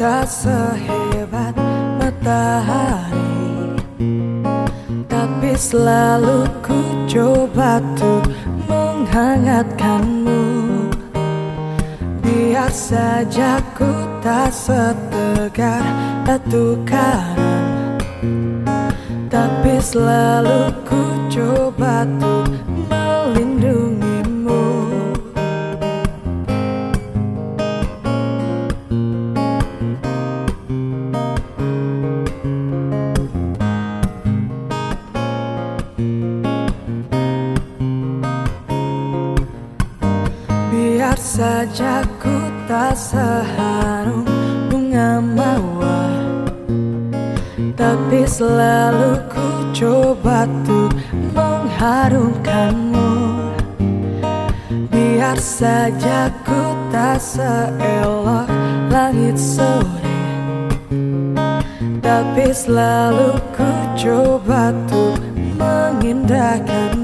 tak sehebat matahari. Tapi selalu ku coba tuh menghangatkanmu. Biar saja ku tak setegar batu karang Tapi selalu ku saja ku tak seharum bunga mawar Tapi selalu ku coba tuh mengharumkanmu. Biar saja ku tak seelok langit sore. Tapi selalu ku coba tuh mengindahkanmu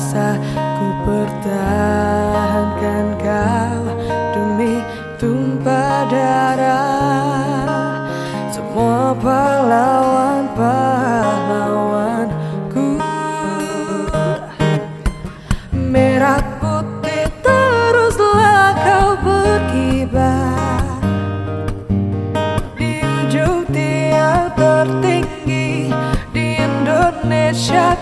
bangsa Ku pertahankan kau demi tumpah darah. Semua pahlawan-pahlawanku Merah putih teruslah kau berkibar. Di ujung tiang tertinggi Di Indonesia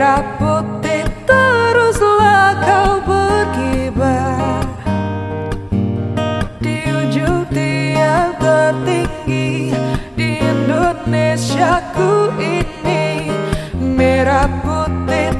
Merah putih teruslah kau berkibar. Di ujung tiang tertinggi Di Indonesia ku ini. Merah putih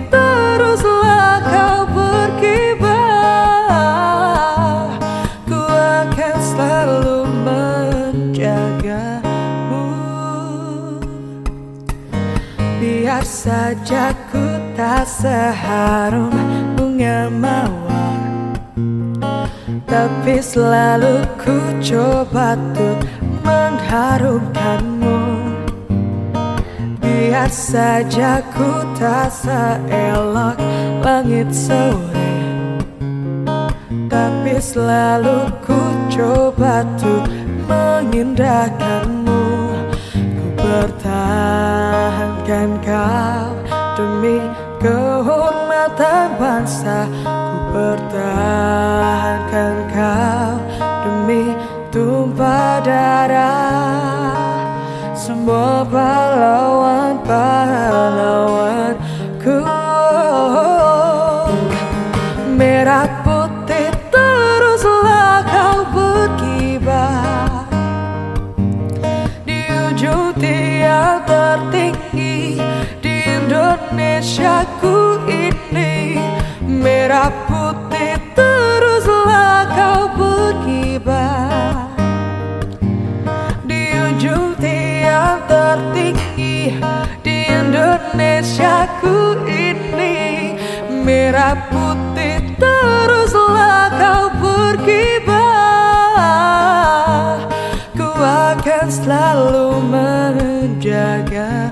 saja ku tak seharum bunga mawar. Tapi selalu ku coba tuh mengharumkanmu. Biar saja ku tak seelok langit sore. Tapi selalu ku coba tuh mengindahkanmu. Ku bukan kau demi kehormatan bangsa Ku pertahankan kau demi tumpah darah. Semua pahlawan-pahlawanku Merah Indonesiaku ini merah putih teruslah kau berkibar. Di ujung tiap tertinggi di Indonesia Indonesiaku ini merah putih teruslah kau berkibar. Ku akan selalu menjagamu